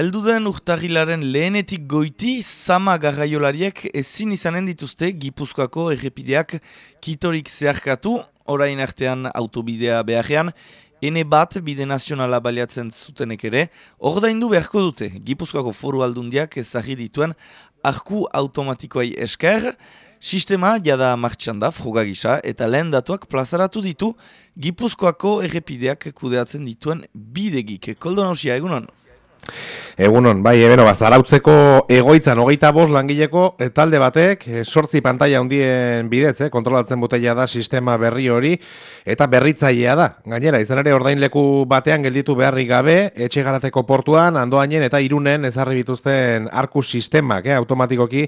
Elduden urtagilaren lehenetik goiti, sama garraiolariek ezin izanen dituzte Gipuzkoako errepideak kitorik zeharkatu, orain artean autobidea beharrean, ene bat bide nazionala baliatzen zutenek ere, ordaindu beharko dute Gipuzkoako foru aldundiak ezagri dituen arku automatikoai esker, sistema jada martxan da, frugagisa, eta lehen datuak plazaratu ditu Gipuzkoako errepideak kudeatzen dituen bidegik. Koldo nausia, egunon? Egunon, bai, ebeno, bazarautzeko egoitzan hogeita bos langileko e, talde batek, sortzi pantalla hundien bidez, e, kontrolatzen botella da sistema berri hori, eta berritzailea da. Gainera, izan ere ordainleku batean gelditu beharrik gabe, etxe garateko portuan, andoainen eta irunen ezarri bituzten arku sistemak, e, automatikoki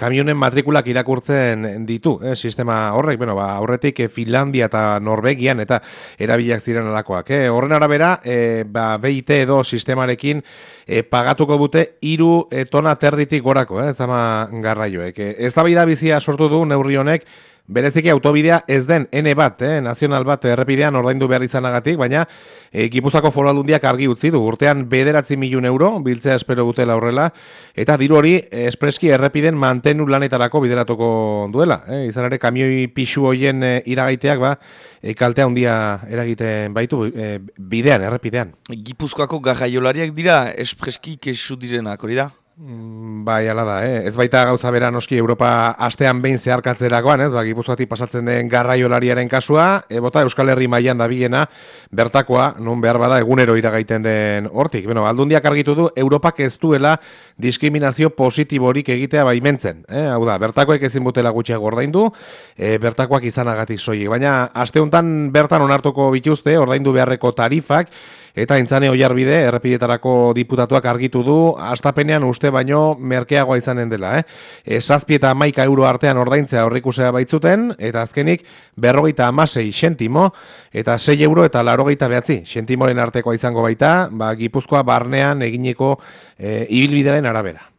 kamionen matrikulak irakurtzen ditu, e, sistema horrek, bueno, ba, aurretik e, Finlandia eta Norvegian eta erabilak ziren alakoak. E, horren arabera, e, ba, BIT edo sistemarekin e, pagatuko bute hiru e, tona terditik gorako, eh, zama garraioek. E, ez da bizia sortu du neurri honek, Bereziki autobidea ez den N bat, eh, nazional bat errepidean ordaindu behar izanagatik, baina e, Gipuzako foru aldundiak argi utzi du. Urtean bederatzi milun euro, biltzea espero gutela horrela, eta diru hori espreski errepiden mantenu lanetarako bideratuko duela. Eh, izan ere, kamioi pixu hoien e, iragaiteak, ba, e, kaltea handia eragiten baitu e, bidean, errepidean. Gipuzkoako garraiolariak dira espreski kesu direnak, hori da? Mm, bai, ala da, eh? ez baita gauza bera noski Europa astean behin zeharkatzerakoan, ez? Ba, Gipuzkoatik pasatzen den garraiolariaren kasua, e, bota Euskal Herri mailan da biena, bertakoa, non behar bada egunero iragaiten den hortik. Bueno, aldundiak argitu du, Europak ez duela diskriminazio positiborik egitea baimentzen. Eh? Hau da, bertakoek ezin butela gutxiago ordaindu, e, bertakoak izanagatik soilik. Baina, aste honetan bertan onartuko bituzte, ordaindu beharreko tarifak, Eta intzane oiarbide, errepidetarako diputatuak argitu du, astapenean uste baino merkeagoa izanen dela. Eh? E, zazpi eta maika euro artean ordaintzea horrikusea baitzuten, eta azkenik berrogeita amasei sentimo, eta 6 euro eta larogeita behatzi. Sentimoren artekoa izango baita, ba, gipuzkoa barnean egineko e, ibilbidearen arabera.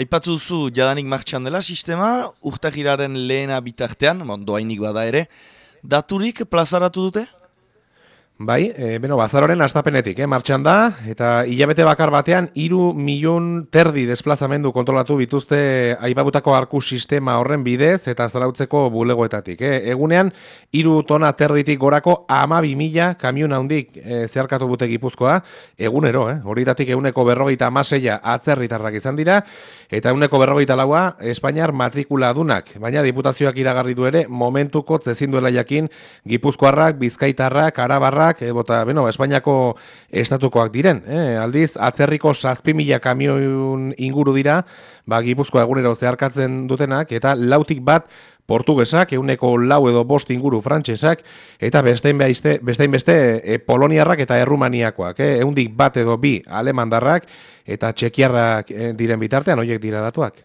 Aipatzu zu jadanik martxan dela sistema, urtakiraren lehena bitartean, doainik bada ere, daturik plazaratu dute? Bai, e, beno, bazaroren astapenetik, eh, martxan da, eta hilabete bakar batean, iru milion terdi desplazamendu kontrolatu bituzte aibabutako arku sistema horren bidez, eta zarautzeko bulegoetatik. Eh. Egunean, iru tona terditik gorako ama bi mila kamion handik e, zeharkatu bute gipuzkoa, egunero, eh, horietatik eguneko berrogeita amaseia atzerritarrak izan dira, eta eguneko berrogeita laua Espainiar matrikula dunak, baina diputazioak iragarri du ere, momentuko zezin duela jakin gipuzkoarrak, bizkaitarrak, arabarrak, kamioi e, bota, bueno, Espainiako estatukoak diren. Eh? Aldiz, atzerriko mila kamioin inguru dira, ba, gipuzkoa egunero zeharkatzen dutenak, eta lautik bat portugesak, euneko lau edo bost inguru frantsesak, eta bestein, behizte, bestein beste e, poloniarrak eta errumaniakoak. Eh? Eundik bat edo bi alemandarrak, eta txekiarrak e, diren bitartean, horiek dira datuak.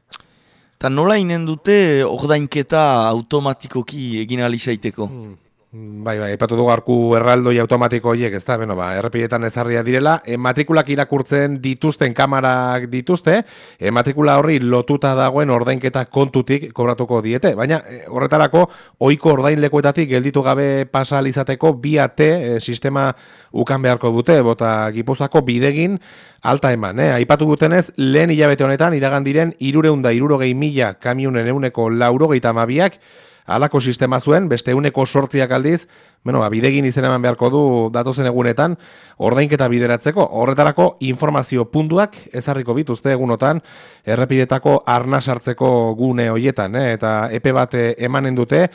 Eta nola inen dute ordainketa automatikoki egin alizaiteko? Hmm. Bai, bai, epatu dugu arku erraldoi automatiko horiek, ez da, beno, ba, errepidetan ezarria direla, e, matrikulak irakurtzen dituzten kamarak dituzte, e, matrikula horri lotuta dagoen ordainketa kontutik kobratuko diete, baina e, horretarako ohiko ordainlekuetatik gelditu gabe pasal izateko bi ate e, sistema ukan beharko dute, bota gipuzako bidegin alta eman, eh? aipatu dutenez, lehen hilabete honetan iragan diren irureunda irurogei mila kamionen euneko laurogeita mabiak, alako sistema zuen, beste uneko sortziak aldiz, bueno, ba, bidegin izen eman beharko du datozen egunetan, ordainketa bideratzeko, horretarako informazio puntuak ezarriko bituzte egunotan, errepidetako arna sartzeko gune hoietan, eh? eta epe bat emanen dute,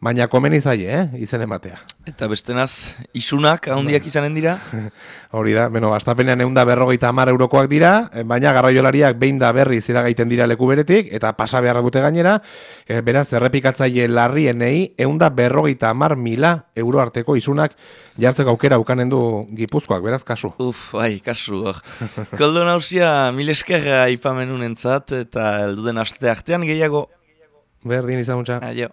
baina komeni zaie, eh? izen ematea. Eta bestenaz, isunak ahondiak izanen dira? Hori da, beno, astapenean egun da berrogeita amar eurokoak dira, eh, baina garraiolariak behin da berri ziragaiten dira leku beretik, eta pasa beharra dute gainera, e, beraz, errepikatzaile larrienei, egun da berrogeita amar mila euro arteko isunak jartzeko aukera ukanen du gipuzkoak, beraz, kasu. Uf, bai, kasu. Koldo nausia, mil eskerra ipamenun entzat, eta elduden aste artean gehiago. Berdin izan Aio.